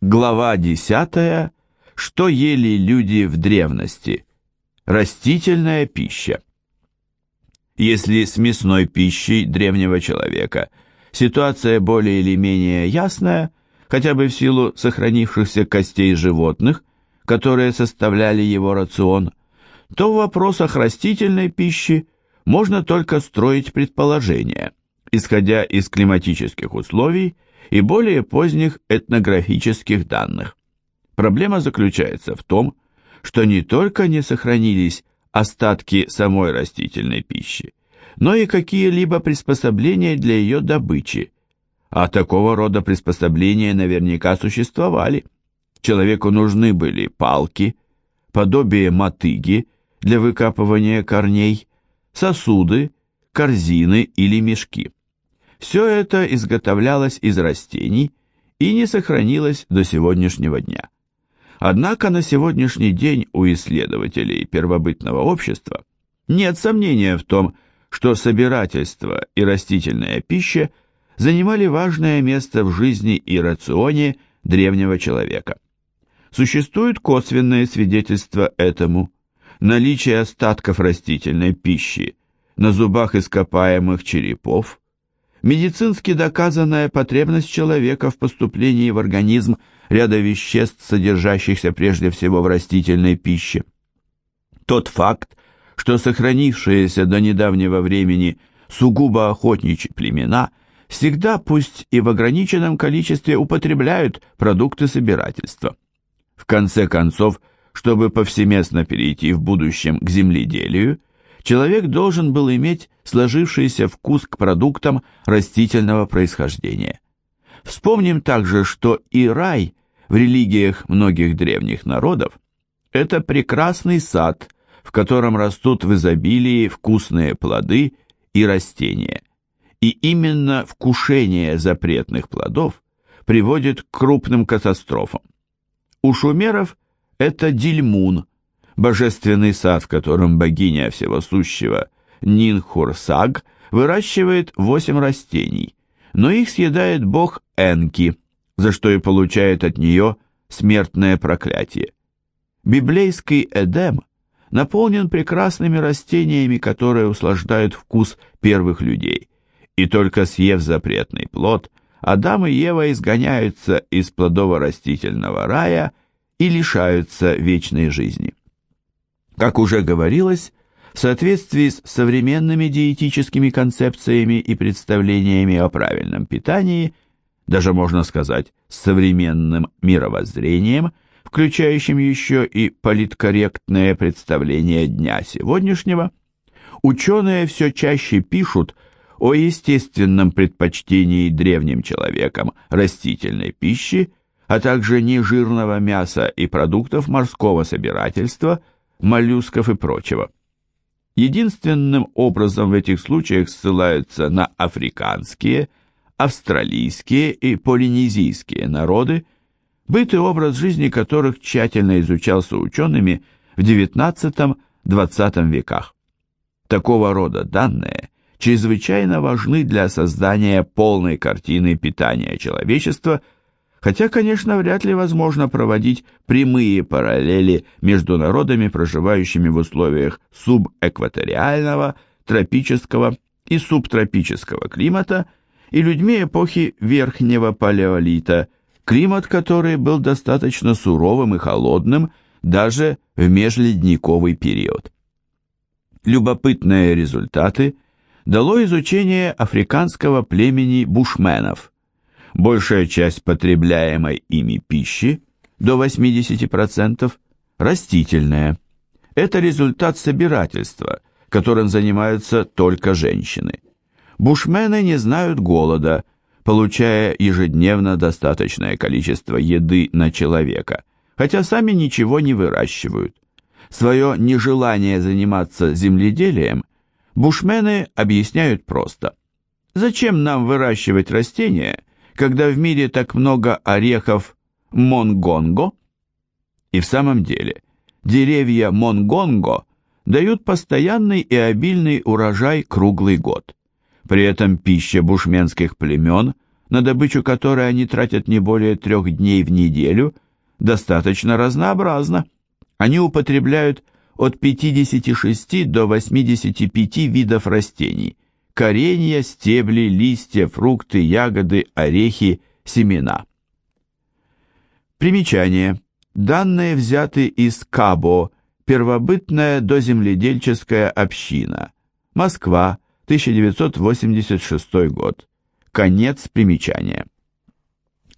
Глава 10. Что ели люди в древности? Растительная пища. Если с мясной пищей древнего человека ситуация более или менее ясная, хотя бы в силу сохранившихся костей животных, которые составляли его рацион, то в вопросах растительной пищи можно только строить предположения, исходя из климатических условий и более поздних этнографических данных. Проблема заключается в том, что не только не сохранились остатки самой растительной пищи, но и какие-либо приспособления для ее добычи, а такого рода приспособления наверняка существовали. Человеку нужны были палки, подобие мотыги для выкапывания корней, сосуды, корзины или мешки. Все это изготовлялось из растений и не сохранилось до сегодняшнего дня. Однако на сегодняшний день у исследователей первобытного общества нет сомнения в том, что собирательство и растительная пища занимали важное место в жизни и рационе древнего человека. Существует косвенное свидетельство этому. Наличие остатков растительной пищи на зубах ископаемых черепов, медицински доказанная потребность человека в поступлении в организм ряда веществ, содержащихся прежде всего в растительной пище. Тот факт, что сохранившиеся до недавнего времени сугубо охотничьи племена всегда, пусть и в ограниченном количестве, употребляют продукты собирательства. В конце концов, чтобы повсеместно перейти в будущем к земледелию, человек должен был иметь сложившийся вкус к продуктам растительного происхождения. Вспомним также, что и рай в религиях многих древних народов – это прекрасный сад, в котором растут в изобилии вкусные плоды и растения. И именно вкушение запретных плодов приводит к крупным катастрофам. У шумеров это Дильмун – божественный сад, в котором богиня всего сущего Нинхурсаг выращивает восемь растений, но их съедает бог Энки, за что и получает от нее смертное проклятие. Библейский Эдем наполнен прекрасными растениями, которые услаждают вкус первых людей, и только съев запретный плод, Адам и Ева изгоняются из плодово-растительного рая и лишаются вечной жизни. Как уже говорилось, в соответствии с современными диетическими концепциями и представлениями о правильном питании, даже можно сказать, с современным мировоззрением, включающим еще и политкорректное представление дня сегодняшнего, ученые все чаще пишут о естественном предпочтении древним человеком растительной пищи, а также нежирного мяса и продуктов морского собирательства – моллюсков и прочего. Единственным образом в этих случаях ссылаются на африканские, австралийские и полинезийские народы, быт и образ жизни которых тщательно изучался учеными в XIX-XX веках. Такого рода данные чрезвычайно важны для создания полной картины питания человечества – Хотя, конечно, вряд ли возможно проводить прямые параллели между народами, проживающими в условиях субэкваториального, тропического и субтропического климата, и людьми эпохи Верхнего Палеолита, климат который был достаточно суровым и холодным даже в межледниковый период. Любопытные результаты дало изучение африканского племени бушменов – большая часть потребляемой ими пищи, до 80%, растительная. Это результат собирательства, которым занимаются только женщины. Бушмены не знают голода, получая ежедневно достаточное количество еды на человека, хотя сами ничего не выращивают. Свое нежелание заниматься земледелием бушмены объясняют просто. Зачем нам выращивать растения, когда в мире так много орехов монгонго? И в самом деле, деревья монгонго дают постоянный и обильный урожай круглый год. При этом пища бушменских племен на добычу которой они тратят не более трех дней в неделю, достаточно разнообразна. Они употребляют от 56 до 85 видов растений – коренья, стебли, листья, фрукты, ягоды, орехи, семена. Примечание. Данные взяты из Кабо, первобытная доземледельческая община. Москва, 1986 год. Конец примечания.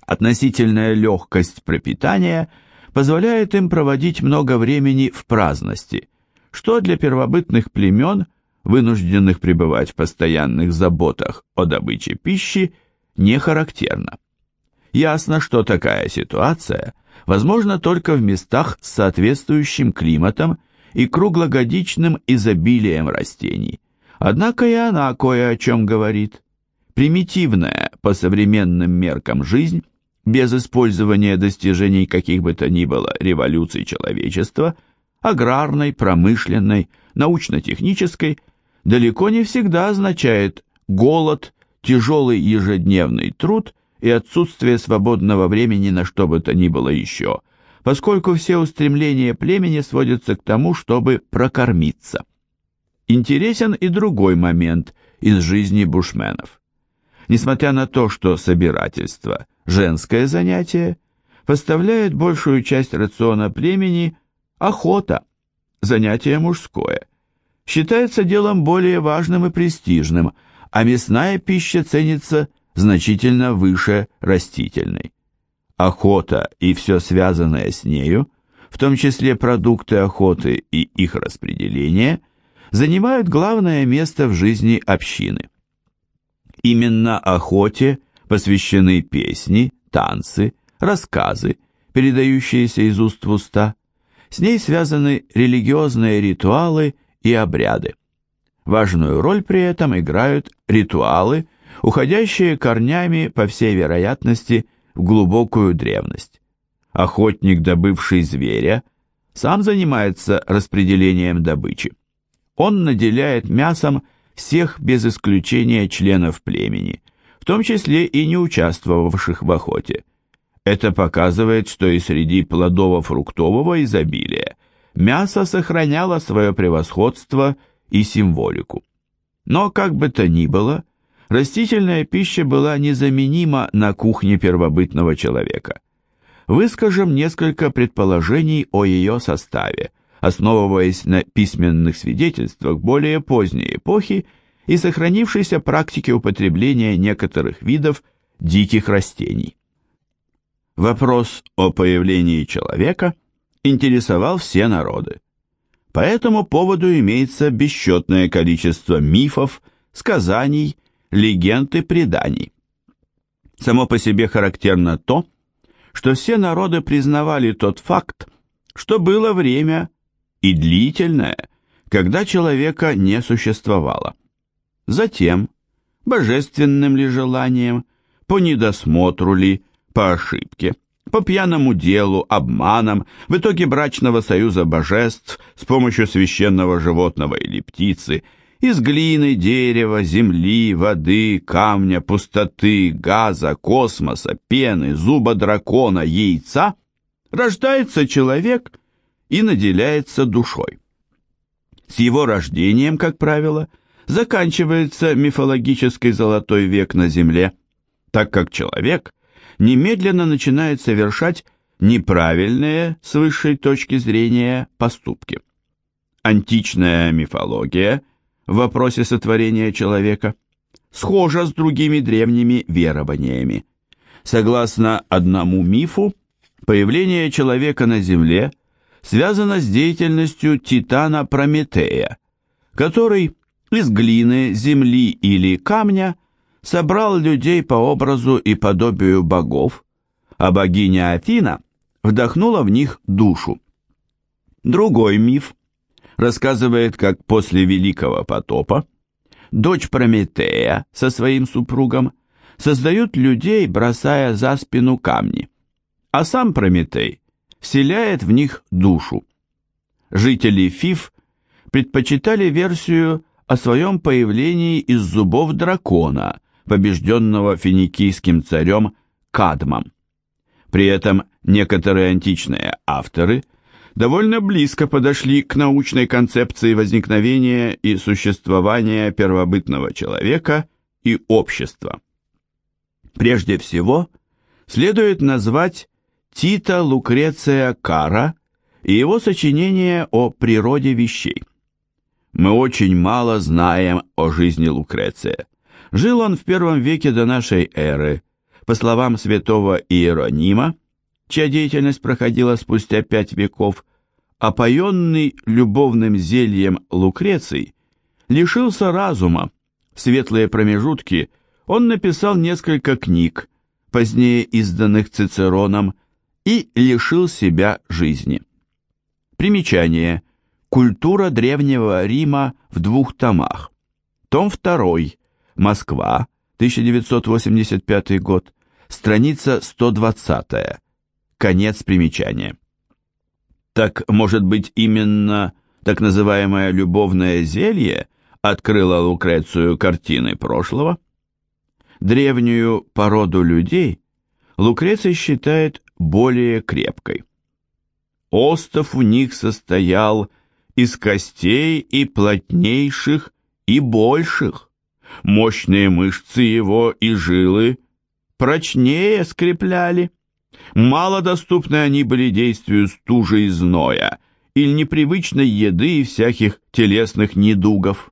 Относительная легкость пропитания позволяет им проводить много времени в праздности, что для первобытных племен, вынужденных пребывать в постоянных заботах о добыче пищи, не характерно. Ясно, что такая ситуация возможна только в местах с соответствующим климатом и круглогодичным изобилием растений. Однако и она кое о чем говорит. Примитивная по современным меркам жизнь, без использования достижений каких бы то ни было революций человечества, аграрной, промышленной, научно-технической, далеко не всегда означает голод, тяжелый ежедневный труд и отсутствие свободного времени на что бы то ни было еще, поскольку все устремления племени сводятся к тому, чтобы прокормиться. Интересен и другой момент из жизни бушменов. Несмотря на то, что собирательство – женское занятие, поставляет большую часть рациона племени охота – занятие мужское. Считается делом более важным и престижным, а мясная пища ценится – значительно выше растительной. Охота и все связанное с нею, в том числе продукты охоты и их распределение, занимают главное место в жизни общины. Именно охоте посвящены песни, танцы, рассказы, передающиеся из уст в уста. С ней связаны религиозные ритуалы и обряды. Важную роль при этом играют ритуалы – уходящие корнями, по всей вероятности, в глубокую древность. Охотник, добывший зверя, сам занимается распределением добычи. Он наделяет мясом всех без исключения членов племени, в том числе и не участвовавших в охоте. Это показывает, что и среди плодово-фруктового изобилия мясо сохраняло свое превосходство и символику. Но, как бы то ни было, растительная пища была незаменима на кухне первобытного человека. Выскажем несколько предположений о ее составе, основываясь на письменных свидетельствах более поздней эпохи и сохранившейся практике употребления некоторых видов диких растений. Вопрос о появлении человека интересовал все народы. По этому поводу имеется бесчетное количество мифов, сказаний легенд и преданий. Само по себе характерно то, что все народы признавали тот факт, что было время и длительное, когда человека не существовало. Затем, божественным ли желанием, по недосмотру ли, по ошибке, по пьяному делу, обманам, в итоге брачного союза божеств с помощью священного животного или птицы – из глины, дерева, земли, воды, камня, пустоты, газа, космоса, пены, зуба дракона, яйца рождается человек и наделяется душой. С его рождением, как правило, заканчивается мифологический золотой век на Земле, так как человек немедленно начинает совершать неправильные с высшей точки зрения поступки. Античная мифология – в вопросе сотворения человека схожа с другими древними верованиями. Согласно одному мифу, появление человека на Земле связано с деятельностью Титана Прометея, который из глины, земли или камня собрал людей по образу и подобию богов, а богиня Афина вдохнула в них душу. Другой миф рассказывает, как после Великого потопа дочь Прометея со своим супругом создают людей, бросая за спину камни, а сам Прометей вселяет в них душу. Жители Фиф предпочитали версию о своем появлении из зубов дракона, побежденного финикийским царем Кадмом. При этом некоторые античные авторы довольно близко подошли к научной концепции возникновения и существования первобытного человека и общества. Прежде всего, следует назвать Тита Лукреция Кара и его сочинение о природе вещей. Мы очень мало знаем о жизни Лукреция. Жил он в первом веке до нашей эры. По словам святого Иеронима, чья деятельность проходила спустя пять веков, опоенный любовным зельем Лукреций лишился разума. В светлые промежутки он написал несколько книг, позднее изданных Цицероном, и лишил себя жизни. Примечание. Культура Древнего Рима в двух томах. Том 2. Москва, 1985 год. Страница 120. Конец примечания. Так, может быть, именно так называемое любовное зелье открыло Лукрецию картины прошлого? Древнюю породу людей Лукреций считает более крепкой. Остов у них состоял из костей и плотнейших, и больших. Мощные мышцы его и жилы прочнее скрепляли. Малодоступны они были действию стужи и зноя, или непривычной еды и всяких телесных недугов.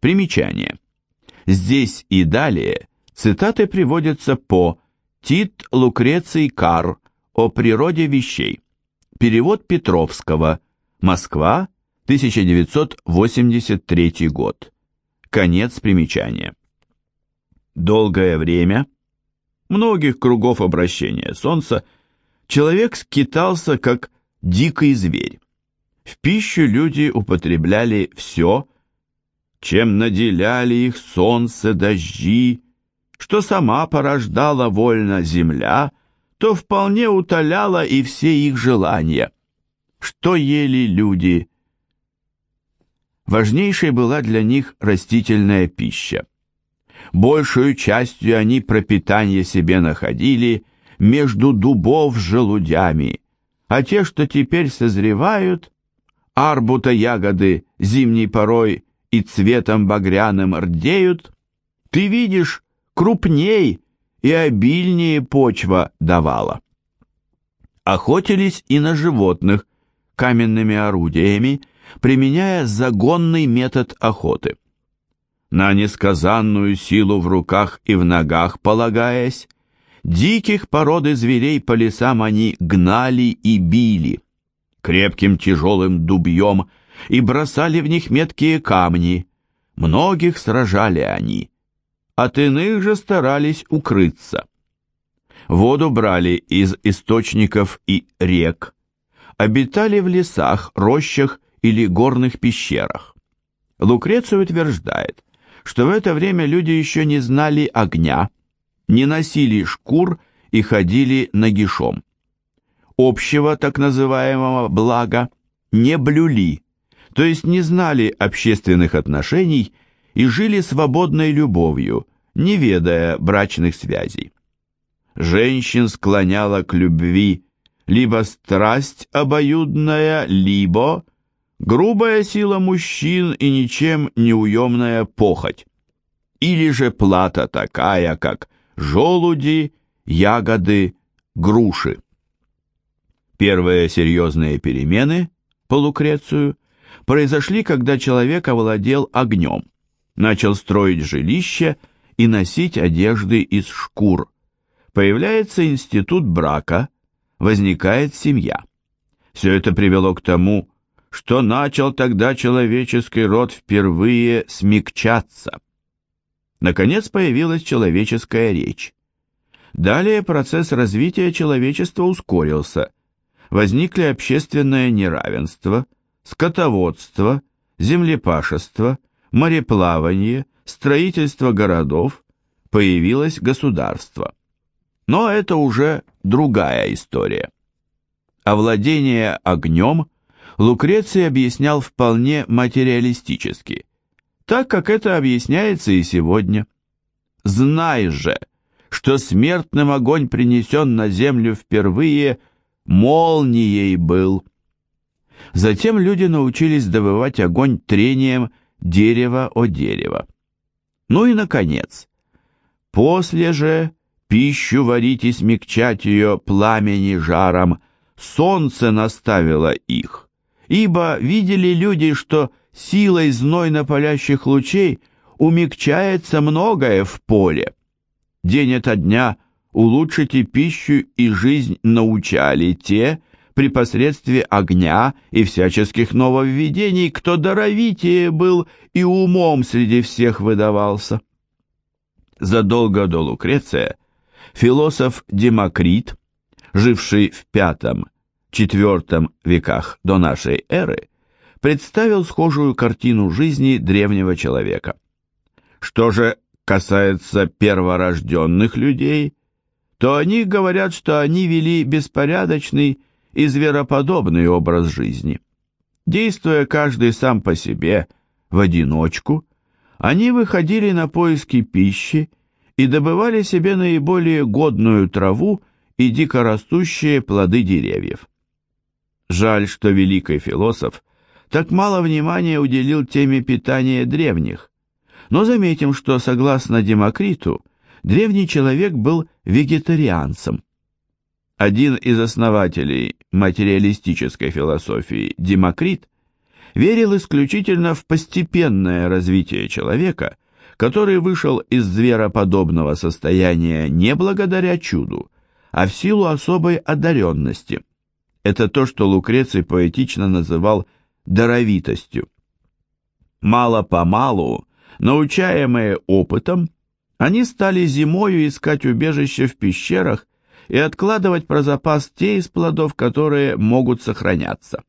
Примечание. Здесь и далее цитаты приводятся по Тит Лукреций Кар о природе вещей. Перевод Петровского. Москва, 1983 год. Конец примечания. Долгое время, многих кругов обращения Солнца, человек скитался как дикий зверь. В пищу люди употребляли все, чем наделяли их солнце, дожди, что сама порождала вольно земля, то вполне утоляла и все их желания. Что ели люди? Важнейшей была для них растительная пища. Большую частью они пропитание себе находили между дубов с желудями, а те, что теперь созревают, арбута ягоды зимней порой и цветом багряным рдеют, ты видишь, крупней и обильнее почва давала. Охотились и на животных каменными орудиями, применяя загонный метод охоты. На несказанную силу в руках и в ногах полагаясь, диких породы зверей по лесам они гнали и били, крепким тяжелым дубьем и бросали в них меткие камни, многих сражали они, от иных же старались укрыться. Воду брали из источников и рек, обитали в лесах, рощах или горных пещерах. Лукреций утверждает, что в это время люди еще не знали огня, не носили шкур и ходили нагишом. Общего так называемого блага не блюли, то есть не знали общественных отношений и жили свободной любовью, не ведая брачных связей. Женщин склоняла к любви либо страсть обоюдная, либо грубая сила мужчин и ничем неуемная похоть, или же плата такая, как желуди, ягоды, груши. Первые серьезные перемены по Лукрецию произошли, когда человек овладел огнем, начал строить жилище и носить одежды из шкур. Появляется институт брака, возникает семья. Все это привело к тому, что начал тогда человеческий род впервые смягчаться. Наконец появилась человеческая речь. Далее процесс развития человечества ускорился. Возникли общественное неравенство, скотоводство, землепашество, мореплавание, строительство городов, появилось государство. Но это уже другая история. Овладение огнем Лукреций объяснял вполне материалистически, так как это объясняется и сегодня. знай же, что смертным огонь принесен на землю впервые, молнией был. Затем люди научились добывать огонь трением дерева о дерево. Ну и, наконец, после же пищу варить и смягчать ее пламени жаром, солнце наставило их, ибо видели люди, что силой знойно-палящих лучей умягчается многое в поле. День ото дня улучшите пищу и жизнь научали те, при посредстве огня и всяческих нововведений, кто даровитее был и умом среди всех выдавался. Задолго до Лукреция философ Демокрит, живший в V-IV веках до нашей эры, представил схожую картину жизни древнего человека. Что же касается перворожденных людей, то они говорят, что они вели беспорядочный и звероподобный образ жизни. Действуя каждый сам по себе, в одиночку, они выходили на поиски пищи и добывали себе наиболее годную траву и дикорастущие плоды деревьев. Жаль, что великий философ так мало внимания уделил теме питания древних, но заметим, что, согласно Демокриту, древний человек был вегетарианцем. Один из основателей материалистической философии, Демокрит, верил исключительно в постепенное развитие человека, который вышел из звероподобного состояния не благодаря чуду, а в силу особой одаренности. Это то, что Лукреций поэтично называл даровитостью. Мало-помалу, научаемые опытом, они стали зимою искать убежище в пещерах и откладывать про запас те из плодов, которые могут сохраняться.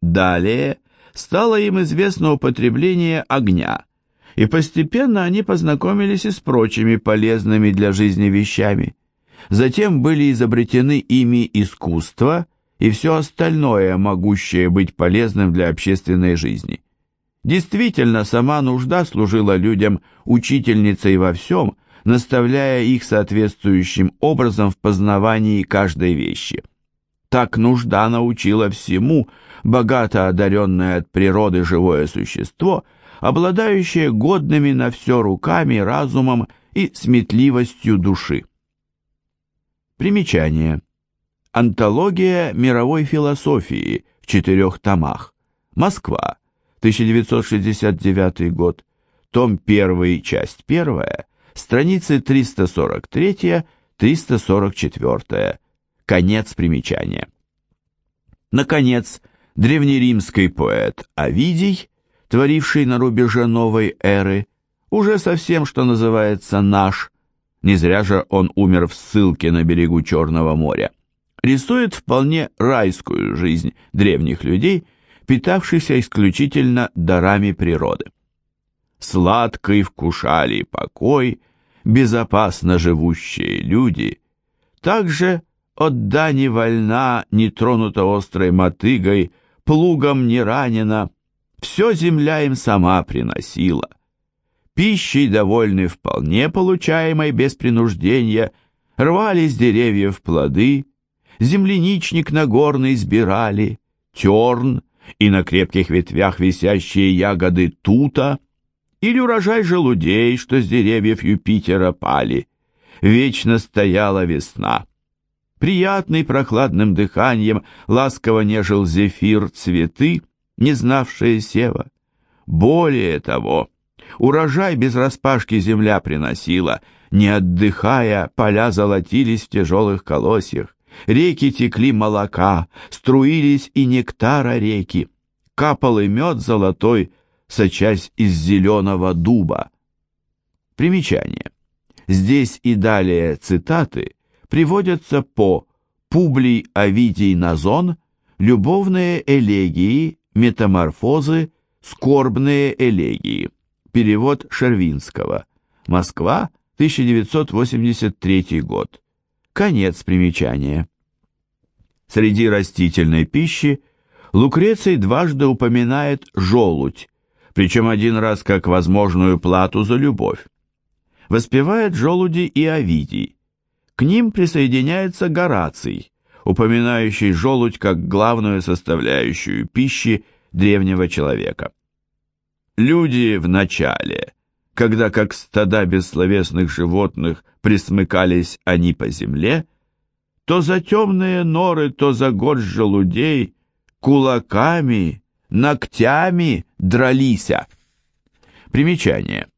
Далее стало им известно употребление огня, и постепенно они познакомились и с прочими полезными для жизни вещами. Затем были изобретены ими искусство и все остальное, могущее быть полезным для общественной жизни. Действительно, сама нужда служила людям учительницей во всем, наставляя их соответствующим образом в познавании каждой вещи. Так нужда научила всему богато одаренное от природы живое существо, обладающее годными на все руками, разумом и сметливостью души. Примечание. Антология мировой философии в четырех томах. Москва, 1969 год. Том 1, часть 1, страницы 343-344. Конец примечания. Наконец, древнеримский поэт Овидий, творивший на рубеже новой эры, уже совсем, что называется, наш, не зря же он умер в ссылке на берегу Черного моря, рисует вполне райскую жизнь древних людей, питавшихся исключительно дарами природы. Сладкий вкушали покой, безопасно живущие люди, также от дани вольна, не тронута острой мотыгой, плугом не ранена, все земля им сама приносила. Пищей довольны вполне получаемой без принуждения, рвали с деревьев плоды, земляничник нагорный сбирали, терн и на крепких ветвях висящие ягоды тута, или урожай желудей, что с деревьев Юпитера пали. Вечно стояла весна. Приятный прохладным дыханием ласково нежил зефир цветы, не знавшие сева. Более того, урожай без распашки земля приносила, не отдыхая, поля золотились в тяжелых колосьях, реки текли молока, струились и нектара реки, капал и мед золотой, сочась из зеленого дуба. Примечание. Здесь и далее цитаты приводятся по Публий Овидий Назон, любовные элегии, метаморфозы, скорбные элегии. Перевод Шервинского. Москва, 1983 год. Конец примечания. Среди растительной пищи Лукреций дважды упоминает желудь, причем один раз как возможную плату за любовь. воспевает желуди и Овидий. К ним присоединяется Гораций, упоминающий желудь как главную составляющую пищи древнего человека. Люди в начале, когда как стада бессловесных животных присмыкались они по земле, то за темные норы, то за год желудей кулаками, ногтями дралися. Примечание.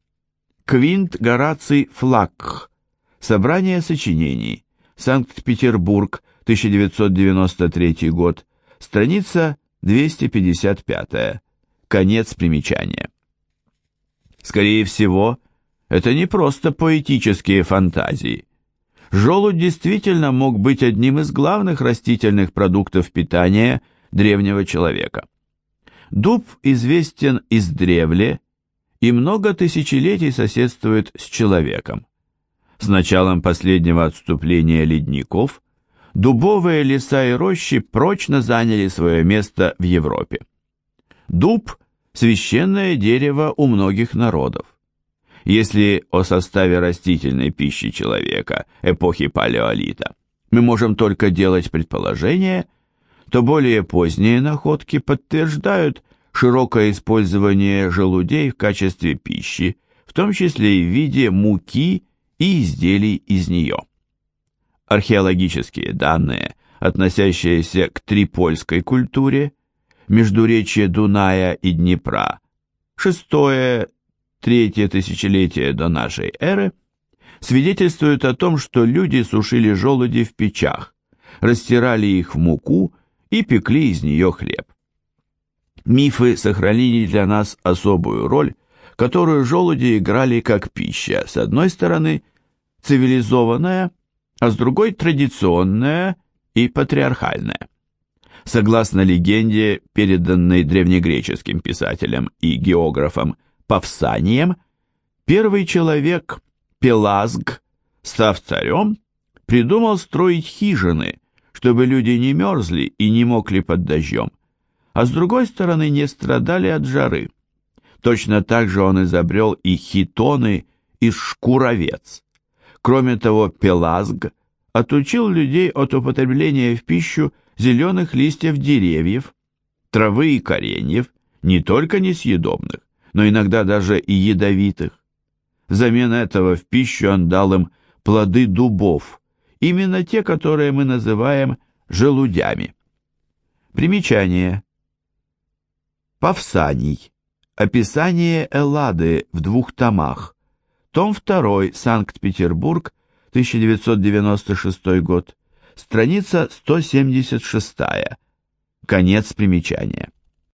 Квинт Гораций Флакх. Собрание сочинений. Санкт-Петербург, 1993 год. Страница 255. Конец примечания. Скорее всего, это не просто поэтические фантазии. Желудь действительно мог быть одним из главных растительных продуктов питания древнего человека. Дуб известен издревле и много тысячелетий соседствует с человеком. С началом последнего отступления ледников дубовые леса и рощи прочно заняли свое место в Европе. Дуб – священное дерево у многих народов. Если о составе растительной пищи человека эпохи палеолита мы можем только делать предположения, то более поздние находки подтверждают широкое использование желудей в качестве пищи, в том числе и в виде муки и изделий из нее. Археологические данные, относящиеся к трипольской культуре, междуречье Дуная и Днепра, шестое, третье тысячелетие до нашей эры, свидетельствуют о том, что люди сушили желуди в печах, растирали их в муку и пекли из нее хлеб. Мифы сохранили для нас особую роль, которую желуди играли как пища, с одной стороны цивилизованная, а с другой традиционная и патриархальная. Согласно легенде, переданной древнегреческим писателем и географом Павсанием, первый человек, Пелазг, став царем, придумал строить хижины, чтобы люди не мерзли и не мокли под дождем, а с другой стороны не страдали от жары. Точно так же он изобрел и хитоны из шкуровец. Кроме того, Пелазг отучил людей от употребления в пищу зеленых листьев деревьев, травы и кореньев, не только несъедобных, но иногда даже и ядовитых. Взамен этого в пищу он дал им плоды дубов, именно те, которые мы называем желудями. Примечание. Павсаний. Описание Эллады в двух томах. Том 2. Санкт-Петербург, 1996 год. Страница 176. Конец примечания.